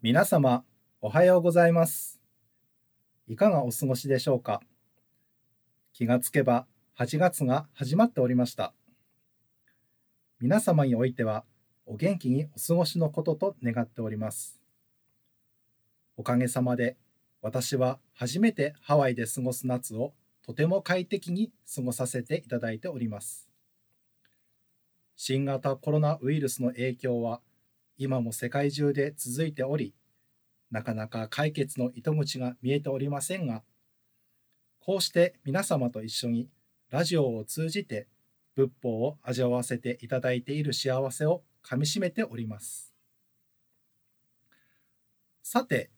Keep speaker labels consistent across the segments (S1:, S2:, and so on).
S1: 皆様、おはようございます。いかがお過ごしでしょうか？気がつけば8月が始まっておりました。皆様においては、お元気にお過ごしのことと願っております。おかげさまで、私は初めてハワイで過ごす夏をとても快適に過ごさせていただいております。新型コロナウイルスの影響は今も世界中で続いており、なかなか解決の糸口が見えておりませんが、こうして皆様と一緒にラジオを通じて仏法を味わわせていただいている幸せをかみしめております。さて、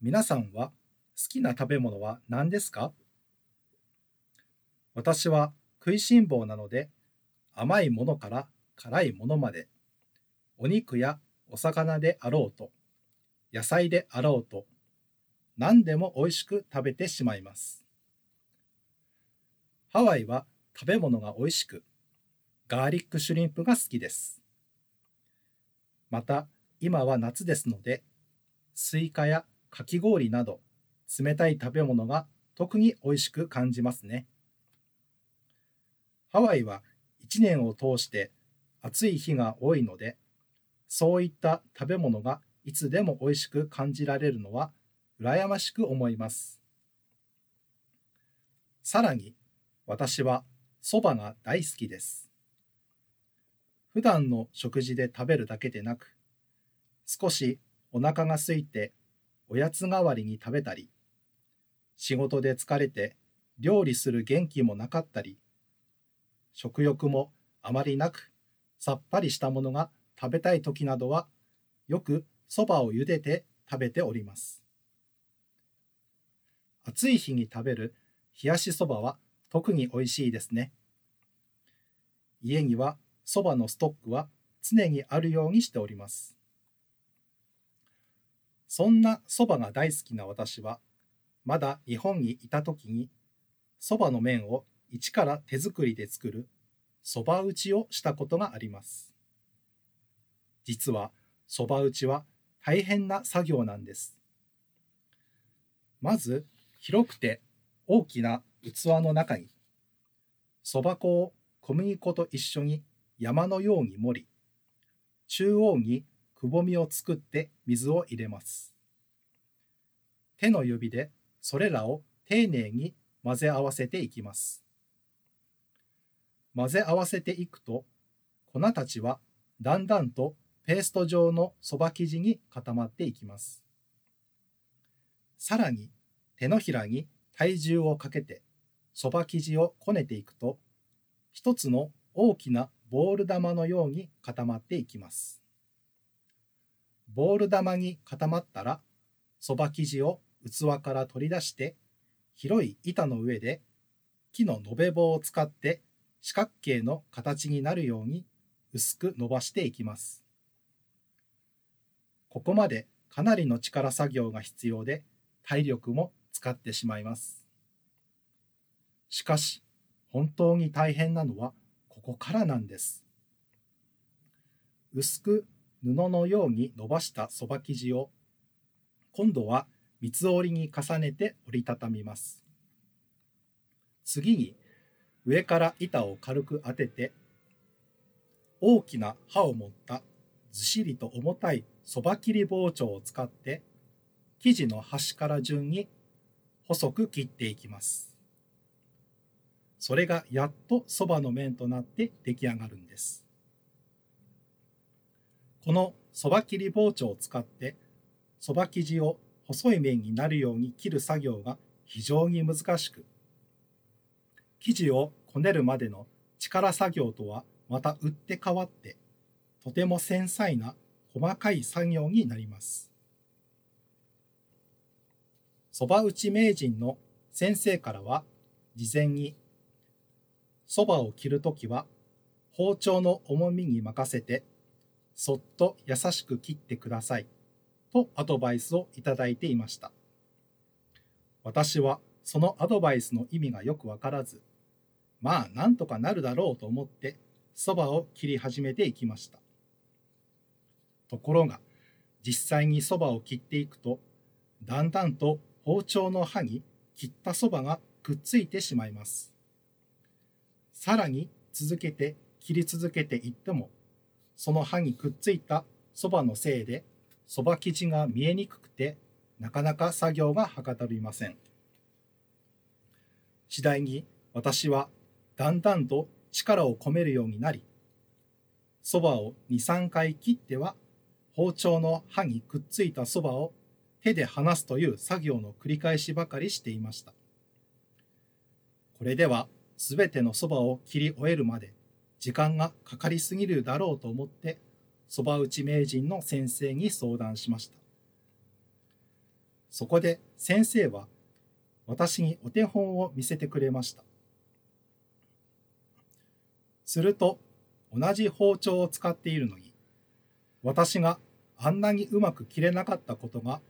S1: 皆さんは好きな食べ物は何ですか？私は食いしん坊なので、甘いものから辛いものまで、お肉やお魚であろうと、野菜であろうと、何でも美味しく食べてしまいます。ハワイは食べ物が美味しく、ガーリックシュリンプが好きです。また、今は夏ですので、スイカやかき氷など、冷たい食べ物が特に美味しく感じますね。ハワイは一年を通して暑い日が多いので、そういった食べ物がいつでも美味しく感じられるのは羨ましく思います。さらに、私は蕎麦が大好きです。普段の食事で食べるだけでなく、少しお腹が空いておやつ代わりに食べたり、仕事で疲れて料理する元気もなかったり、食欲もあまりなくさっぱりしたものが食べたい時などはよくそばを茹でて食べております。暑い日に食べる冷やしそばは特に美味しいですね。家にはそばのストックは常にあるようにしております。そんなそばが大好きな私は、まだ日本にいた時にそばの麺を一から手作りで作るそば打ちをしたことがあります。実はそば打ちは大変な作業なんです。まず広くて大きな器の中にそば粉を小麦粉と一緒に山のように盛り中央にくぼみを作って水を入れます。手の指でそれらを丁寧に混ぜ合わせていきます。混ぜ合わせていくと粉たちはだんだんとペースト状のそば生地に固まっていきます。さらに手のひらに体重をかけてそば生地をこねていくと一つの大きなボール玉のように固まっていきます。ボール玉に固まったらそば生地を器から取り出して広い板の上で木の延べ棒を使って四角形の形になるように薄く伸ばしていきます。ここまでかなりの力作業が必要で体力も使ってしまいます。しかし本当に大変なのはここからなんです。薄く布のように伸ばしたそば生地を今度は三つ折りに重ねて折りたたみます。次に上から板を軽く当てて大きな刃を持ったずしりと重たいそば切り包丁を使って生地の端から順に細く切っていきます。それがやっとそばの麺となって出来上がるんです。このそば切り包丁を使ってそば生地を細い面になるように切る作業が非常に難しく生地をこねるまでの力作業とはまた打って変わってとても繊細な細かい作業になります。そば打ち名人の先生からは事前にそばを切るときは包丁の重みに任せてそっと優しく切ってくださいとアドバイスをいただいていました。私はそのアドバイスの意味がよくわからず、まあなんとかなるだろうと思ってそばを切り始めていきました。ところが、実際にそばを切っていくと、だんだんと包丁の刃に切ったそばがくっついてしまいます。さらに続けて切り続けていっても、その刃にくっついたそばのせいで、そば生地が見えにくくて、なかなか作業がはかどりません。次第に私はだんだんと力を込めるようになり、そばを2、3回切っては包丁の刃にくっついたそばを手で離すという作業の繰り返しばかりしていました。これではすべてのそばを切り終えるまで時間がかかりすぎるだろうと思ってそば打ち名人の先生に相談しました。そこで先生は私にお手本を見せてくれました。すると同じ包丁を使っているのに私があんなにうまく切れなかったことが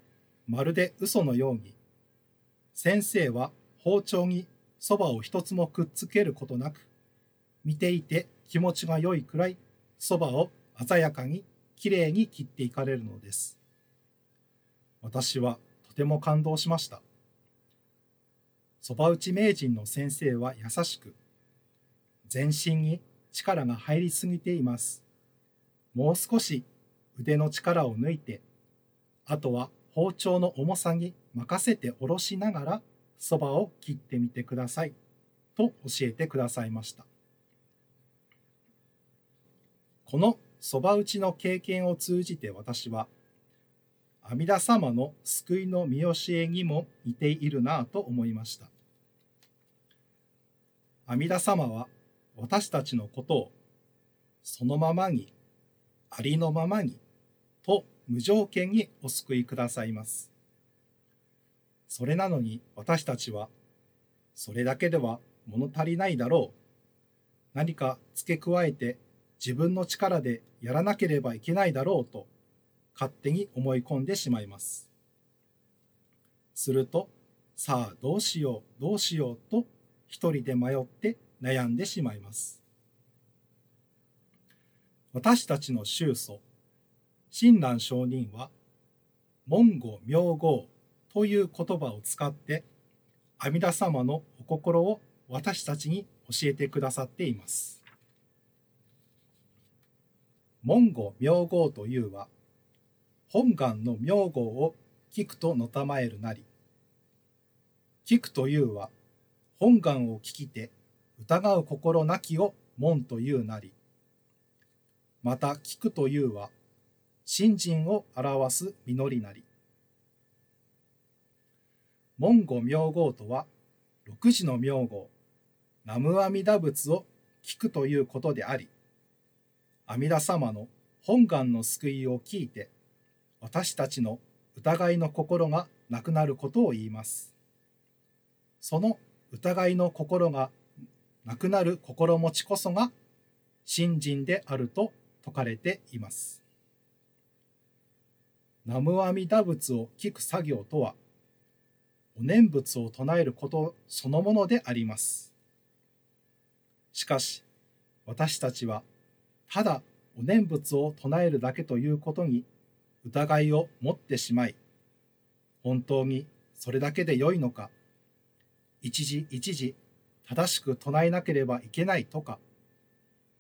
S1: まるで嘘のように先生は包丁にそばを一つもくっつけることなく見ていて気持ちが良いくらいそばを鮮やかにきれいに切っていかれるのです。私はとても感動しました。そば打ち名人の先生は優しく全身に力が入りすぎています。もう少し腕の力を抜いてあとは包丁の重さに任せておろしながらそばを切ってみてくださいと教えてくださいました。このそば打ちの経験を通じて私は阿弥陀様の救いの見教えにも似ているなぁと思いました。阿弥陀様は私たちのことをそのままにありのままにと無条件にお救いくださいます。それなのに私たちはそれだけでは物足りないだろう。何か付け加えて自分の力でやらなければいけないだろうと勝手に思い込んでしまいます。すると、さあどうしようどうしようと一人で迷って悩んでしまいます。私たちの宗祖、親鸞上人は、文語名号という言葉を使って、阿弥陀様のお心を私たちに教えてくださっています。文語名号というは、本願の名号を聞くとのたまえるなり、聞くというは、本願を聞きて疑う心なきを門というなり、また聞くというは、信心を表す実りなり。文語名号とは、六時の名号、南無阿弥陀仏を聞くということであり、阿弥陀様の本願の救いを聞いて、私たちの疑いの心がなくなることを言います。その疑いの心がなくなる心持ちこそが信心であると説かれています。南無阿弥陀仏を聞く作業とは、お念仏を唱えることそのものであります。しかし、私たちは、ただお念仏を唱えるだけということに疑いを持ってしまい、本当にそれだけで良いのか、一時一時正しく唱えなければいけないとか、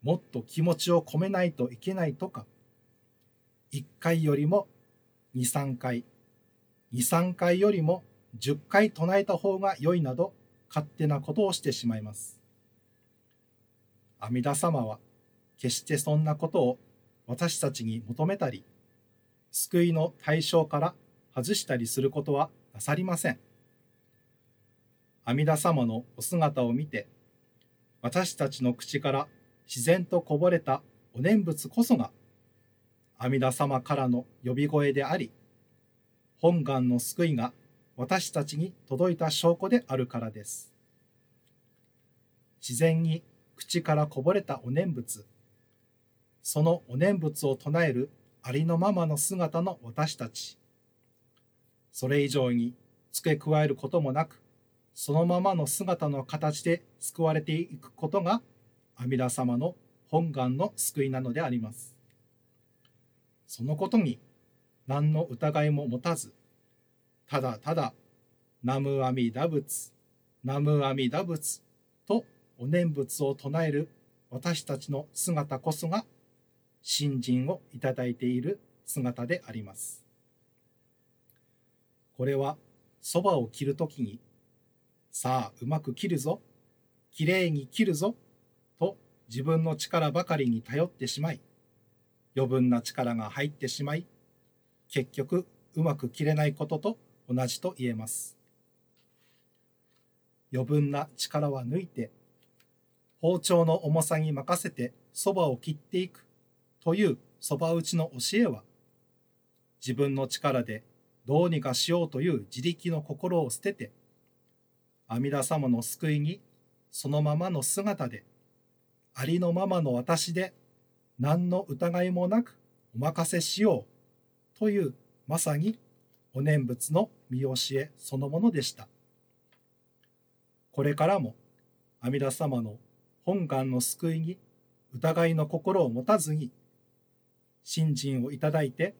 S1: もっと気持ちを込めないといけないとか、1回よりも2、3回、2、3回よりも10回唱えた方が良いなど勝手なことをしてしまいます。阿弥陀様は決してそんなことを私たちに求めたり、救いの対象から外したりすることはなさりません。阿弥陀様のお姿を見て、私たちの口から自然とこぼれたお念仏こそが、阿弥陀様からの呼び声であり、本願の救いが私たちに届いた証拠であるからです。自然に口からこぼれたお念仏、そのお念仏を唱えるありのままの姿の私たち、それ以上に付け加えることもなく、そのままの姿の形で救われていくことが阿弥陀様の本願の救いなのであります。そのことに何の疑いも持たず、ただただ、ナムアミダ仏、ナムアミダ仏とお念仏を唱える私たちの姿こそが、信心をいただいている姿であります。これは、そばを切るときに、さあ、うまく切るぞ、きれいに切るぞ、と自分の力ばかりに頼ってしまい、余分な力が入ってしまい、結局うまく切れないことと同じと言えます。余分な力は抜いて、包丁の重さに任せてそばを切っていくというそば打ちの教えは、自分の力でどうにかしようという自力の心を捨てて、阿弥陀様の救いにそのままの姿で、ありのままの私で何の疑いもなくお任せしようというまさにお念仏の見教えそのものでした。これからも阿弥陀様の本願の救いに疑いの心を持たずに信心をいただいて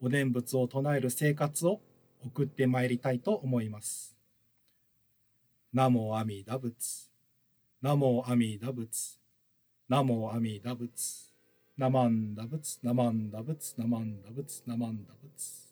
S1: お念仏を唱える生活を送ってまいりたいと思います。ナモ阿弥陀仏。ナモ阿弥陀仏。ナモ阿弥陀仏。ナマンダブツ、ナマンダブツ、ナマンダブツ、ナマンダブツ。